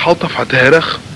Gaat dat?